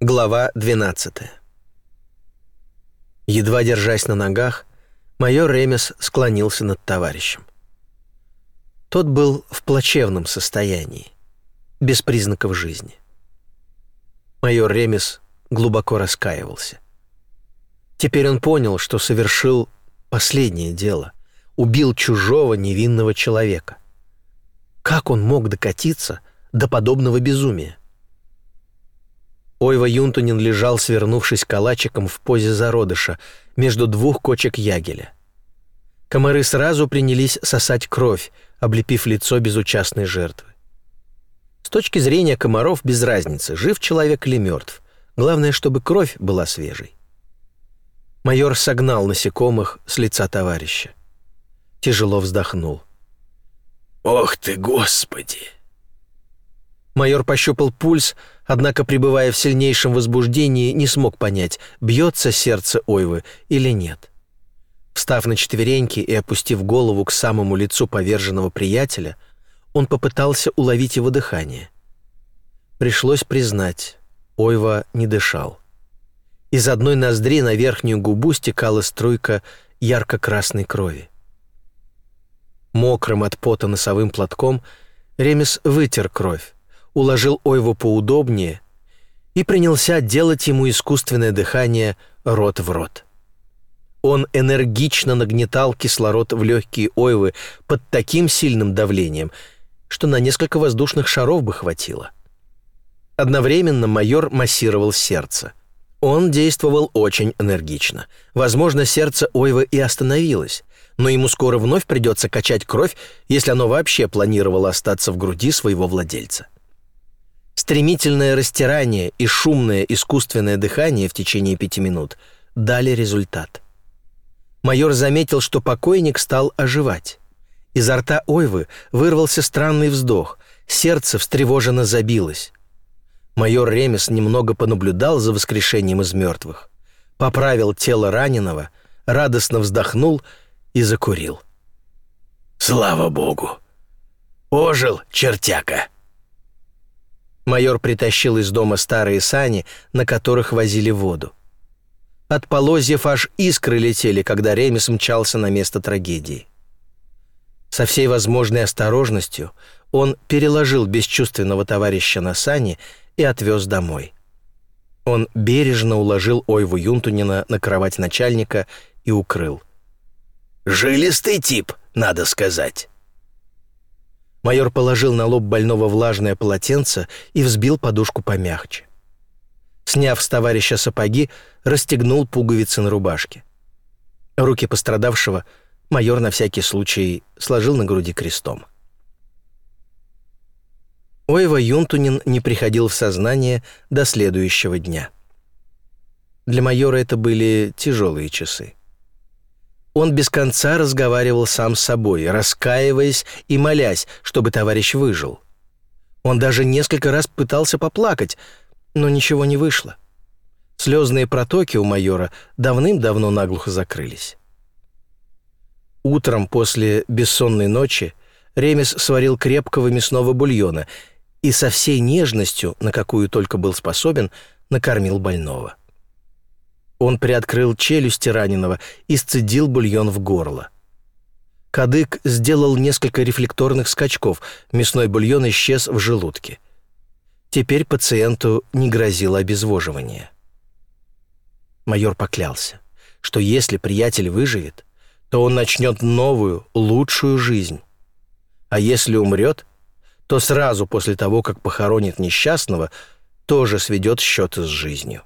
Глава 12 Едва держась на ногах, майор Ремес склонился над товарищем. Тот был в плачевном состоянии, без признаков жизни. Майор Ремес глубоко раскаивался. Теперь он понял, что совершил последнее дело, убил чужого невинного человека. Как он мог докатиться до подобного безумия? Ойва Юнтунин лежал, свернувшись калачиком в позе зародыша между двух кочек ягеля. Комары сразу принялись сосать кровь, облепив лицо безучастной жертвы. С точки зрения комаров без разницы, жив человек или мертв. Главное, чтобы кровь была свежей. Майор согнал насекомых с лица товарища. Тяжело вздохнул. «Ох ты, Господи!» Майор пощупал пульс, однако, пребывая в сильнейшем возбуждении, не смог понять, бьется сердце Ойвы или нет. Встав на четвереньки и опустив голову к самому лицу поверженного приятеля, он попытался уловить его дыхание. Пришлось признать, Ойва не дышал. Из одной ноздри на верхнюю губу стекала струйка ярко-красной крови. Мокрым от пота носовым платком Ремес вытер кровь, уложил Ойву поудобнее и принялся делать ему искусственное дыхание рот в рот. Он энергично нагнетал кислород в легкие Ойвы под таким сильным давлением, что на несколько воздушных шаров бы хватило. Одновременно майор массировал сердце. Он действовал очень энергично. Возможно, сердце Ойвы и остановилось, но ему скоро вновь придется качать кровь, если оно вообще планировало остаться в груди своего владельца. Стремительное растирание и шумное искусственное дыхание в течение пяти минут дали результат. Майор заметил, что покойник стал оживать. Изо рта Ойвы вырвался странный вздох, сердце встревоженно забилось. Майор Ремес немного понаблюдал за воскрешением из мертвых, поправил тело раненого, радостно вздохнул и закурил. «Слава Богу! Ожил, чертяка!» Майор притащил из дома старые сани, на которых возили воду. От полозьев аж искры летели, когда Ремес мчался на место трагедии. Со всей возможной осторожностью он переложил бесчувственного товарища на сани и отвез домой. Он бережно уложил Ойву Юнтунина на кровать начальника и укрыл. «Жилистый тип, надо сказать». Майор положил на лоб больного влажное полотенце и взбил подушку помягче. Сняв с товарища сапоги, расстегнул пуговицы на рубашке. Руки пострадавшего майор на всякий случай сложил на груди крестом. Ойва Юнтунин не приходил в сознание до следующего дня. Для майора это были тяжелые часы. Он без конца разговаривал сам с собой, раскаиваясь и молясь, чтобы товарищ выжил. Он даже несколько раз пытался поплакать, но ничего не вышло. Слезные протоки у майора давным-давно наглухо закрылись. Утром после бессонной ночи Ремес сварил крепкого мясного бульона и со всей нежностью, на какую только был способен, накормил больного. Он приоткрыл челюсти раненого и сцедил бульон в горло. Кадык сделал несколько рефлекторных скачков, мясной бульон исчез в желудке. Теперь пациенту не грозило обезвоживание. Майор поклялся, что если приятель выживет, то он начнет новую, лучшую жизнь. А если умрет, то сразу после того, как похоронит несчастного, тоже сведет счеты с жизнью.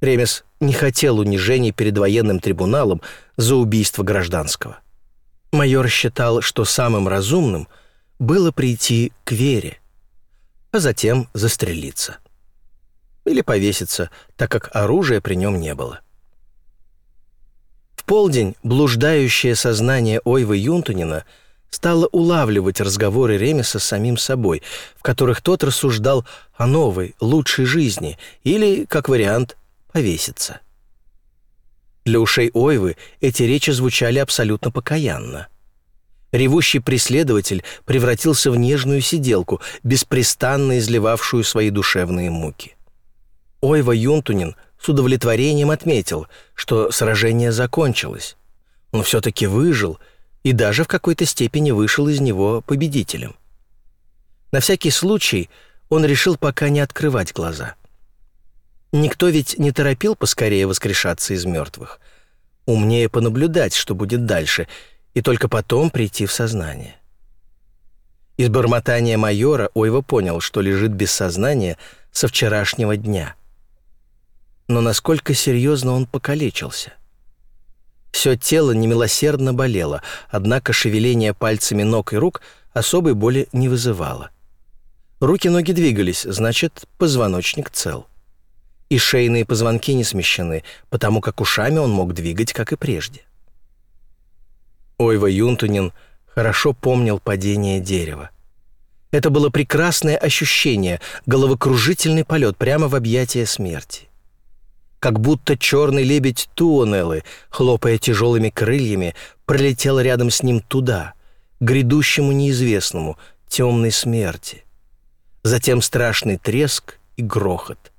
Ремес не хотел унижений перед военным трибуналом за убийство гражданского. Майор считал, что самым разумным было прийти к вере, а затем застрелиться. Или повеситься, так как оружия при нем не было. В полдень блуждающее сознание Ойвы Юнтунина стало улавливать разговоры Ремеса с самим собой, в которых тот рассуждал о новой, лучшей жизни или, как вариант, повеситься. Для ушей Ойвы эти речи звучали абсолютно покаянно. Ревущий преследователь превратился в нежную сиделку, беспрестанно изливавшую свои душевные муки. Ойва Юнтунин с удовлетворением отметил, что сражение закончилось. Он все-таки выжил и даже в какой-то степени вышел из него победителем. На всякий случай он решил пока не открывать глаза. Никто ведь не торопил поскорее воскрешаться из мертвых. Умнее понаблюдать, что будет дальше, и только потом прийти в сознание. Из бормотания майора Ойва понял, что лежит без сознания со вчерашнего дня. Но насколько серьезно он покалечился? Все тело немилосердно болело, однако шевеление пальцами ног и рук особой боли не вызывало. Руки-ноги двигались, значит, позвоночник цел. И шейные позвонки не смещены, потому как ушами он мог двигать, как и прежде. Ойва Юнтунин хорошо помнил падение дерева. Это было прекрасное ощущение, головокружительный полет прямо в объятия смерти. Как будто черный лебедь Туонеллы, хлопая тяжелыми крыльями, пролетел рядом с ним туда, грядущему неизвестному, темной смерти. Затем страшный треск и грохот.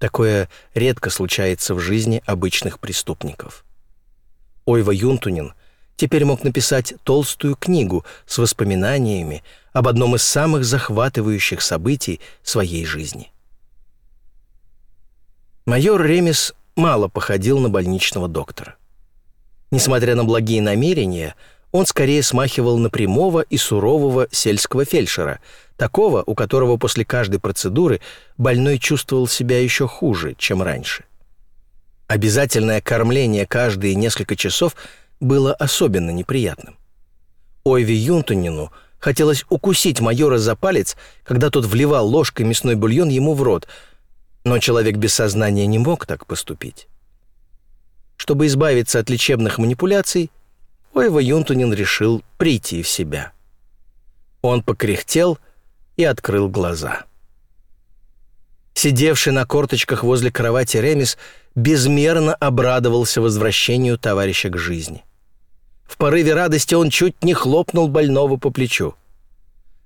Такое редко случается в жизни обычных преступников. Ойва Юнтунин теперь мог написать толстую книгу с воспоминаниями об одном из самых захватывающих событий своей жизни. Майор Ремис мало походил на больничного доктора. Несмотря на благие намерения, он скорее смахивал на прямого и сурового сельского фельдшера, такого, у которого после каждой процедуры больной чувствовал себя еще хуже, чем раньше. Обязательное кормление каждые несколько часов – было особенно неприятным. Ойви Юнтонину хотелось укусить майора за палец, когда тот вливал ложкой мясной бульон ему в рот, но человек без сознания не мог так поступить. Чтобы избавиться от лечебных манипуляций, Ойва Юнтунин решил прийти в себя. Он покряхтел и открыл глаза. Сидевший на корточках возле кровати Ремис безмерно обрадовался возвращению товарища к жизни. В порыве радости он чуть не хлопнул больного по плечу.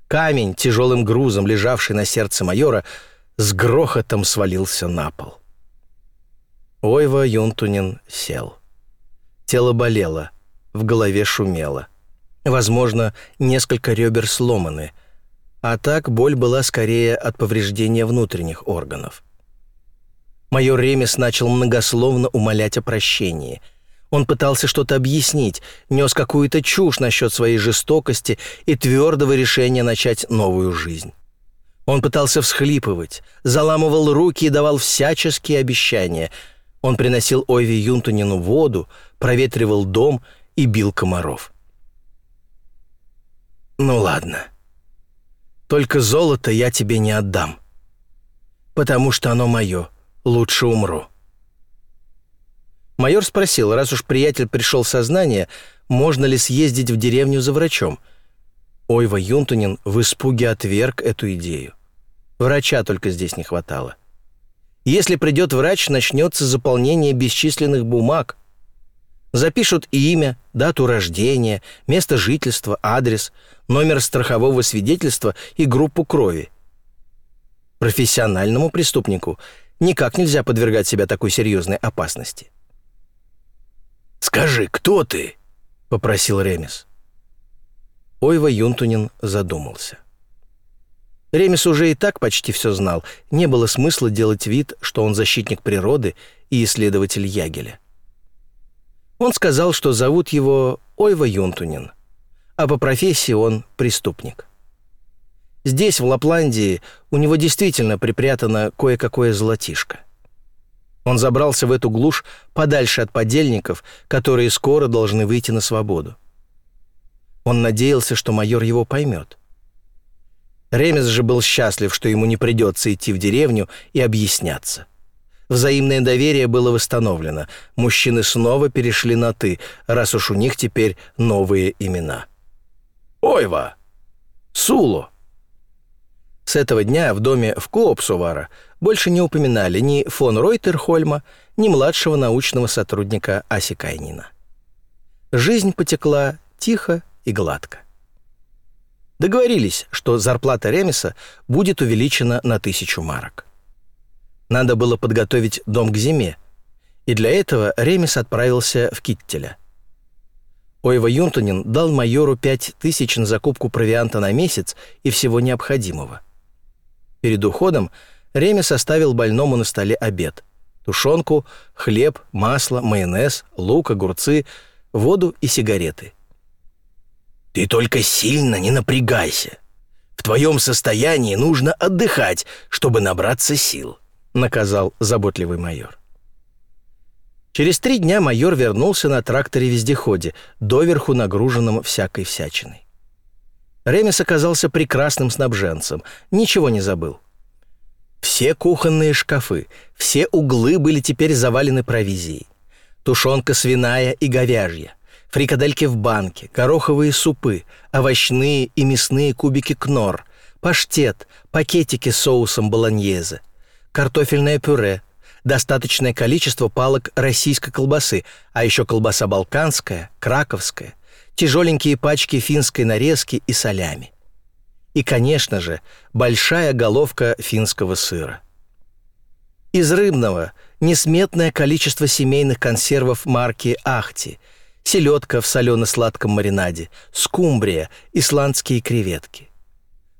Камень, тяжелым грузом лежавший на сердце майора, с грохотом свалился на пол. Ойва Юнтунин сел. Тело болело, в голове шумело. Возможно, несколько ребер сломаны, а так боль была скорее от повреждения внутренних органов. Майор Ремес начал многословно умолять о прощении — он пытался что-то объяснить, нес какую-то чушь насчет своей жестокости и твердого решения начать новую жизнь. Он пытался всхлипывать, заламывал руки и давал всяческие обещания. Он приносил Ойве Юнтунину воду, проветривал дом и бил комаров. «Ну ладно. Только золото я тебе не отдам, потому что оно мое. Лучше умру». Майор спросил, раз уж приятель пришел в сознание, можно ли съездить в деревню за врачом. Ойва Юнтунин в испуге отверг эту идею. Врача только здесь не хватало. Если придет врач, начнется заполнение бесчисленных бумаг. Запишут имя, дату рождения, место жительства, адрес, номер страхового свидетельства и группу крови. Профессиональному преступнику никак нельзя подвергать себя такой серьезной опасности. «Скажи, кто ты?» — попросил Ремес. Ойва Юнтунин задумался. Ремес уже и так почти все знал, не было смысла делать вид, что он защитник природы и исследователь Ягеля. Он сказал, что зовут его Ойва Юнтунин, а по профессии он преступник. Здесь, в Лапландии, у него действительно припрятано кое-какое золотишко. Он забрался в эту глушь подальше от подельников, которые скоро должны выйти на свободу. Он надеялся, что майор его поймет. Ремес же был счастлив, что ему не придется идти в деревню и объясняться. Взаимное доверие было восстановлено. Мужчины снова перешли на «ты», раз уж у них теперь новые имена. «Ойва! Суло!» С этого дня в доме в Коопсувара больше не упоминали ни фон Ройтерхольма, ни младшего научного сотрудника Аси Кайнина. Жизнь потекла тихо и гладко. Договорились, что зарплата Ремеса будет увеличена на тысячу марок. Надо было подготовить дом к зиме, и для этого Ремес отправился в Киттеля. Ойва Юнтунин дал майору пять тысяч на закупку провианта на месяц и всего необходимого. Перед уходом Ремес оставил больному на столе обед. Тушенку, хлеб, масло, майонез, лук, огурцы, воду и сигареты. «Ты только сильно не напрягайся. В твоем состоянии нужно отдыхать, чтобы набраться сил», — наказал заботливый майор. Через три дня майор вернулся на тракторе-вездеходе, доверху нагруженном всякой всячиной. Ремес оказался прекрасным снабженцем, ничего не забыл. Все кухонные шкафы, все углы были теперь завалены провизией. Тушенка свиная и говяжья, фрикадельки в банке, гороховые супы, овощные и мясные кубики кнор, паштет, пакетики с соусом болоньезе, картофельное пюре — достаточное количество палок российской колбасы, а еще колбаса балканская, краковская, тяжеленькие пачки финской нарезки и солями. И, конечно же, большая головка финского сыра. Из рыбного несметное количество семейных консервов марки «Ахти», селедка в солено-сладком маринаде, скумбрия, исландские креветки.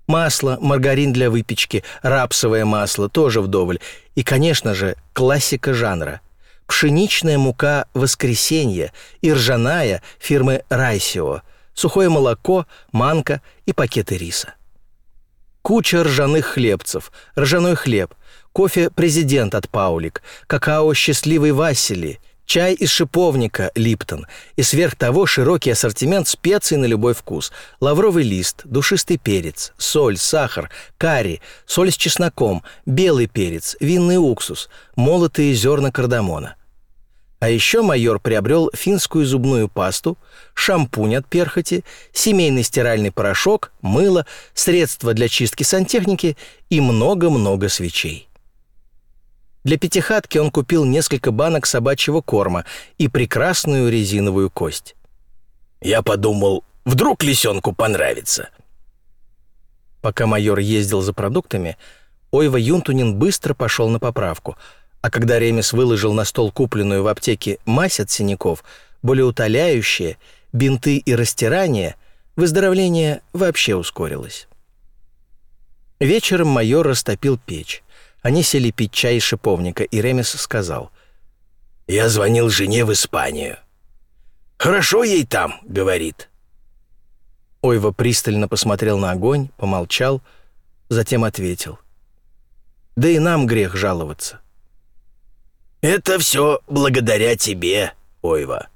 Масло, маргарин для выпечки, рапсовое масло тоже вдоволь. И, конечно же, классика жанра. Пшеничная мука «Воскресенье» и ржаная фирмы «Райсио», сухое молоко, манка и пакеты риса. Куча ржаных хлебцев, ржаной хлеб, кофе «Президент» от Паулик, какао «Счастливый Василий», Чай из шиповника «Липтон» и сверх того широкий ассортимент специй на любой вкус. Лавровый лист, душистый перец, соль, сахар, карри, соль с чесноком, белый перец, винный уксус, молотые зерна кардамона. А еще майор приобрел финскую зубную пасту, шампунь от перхоти, семейный стиральный порошок, мыло, средства для чистки сантехники и много-много свечей. Для пятихатки он купил несколько банок собачьего корма и прекрасную резиновую кость. «Я подумал, вдруг лисенку понравится». Пока майор ездил за продуктами, Ойва Юнтунин быстро пошел на поправку, а когда Ремес выложил на стол купленную в аптеке мазь от синяков, болеутоляющие, бинты и растирание, выздоровление вообще ускорилось. Вечером майор растопил печь. Они сели пить чай из шиповника, и Ремес сказал. «Я звонил жене в Испанию. Хорошо ей там, — говорит». Ойва пристально посмотрел на огонь, помолчал, затем ответил. «Да и нам грех жаловаться». «Это все благодаря тебе, Ойва.